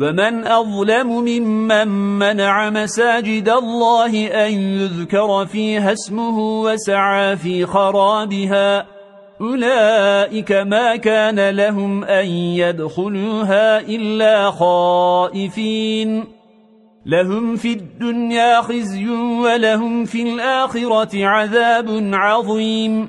ومن أظلم ممن منع مساجد الله أن يذكر فيها اسمه وسعى في خرابها أولئك ما كان لهم أن يدخلوها إلا خائفين لهم في الدنيا خزي ولهم في الآخرة عذاب عظيم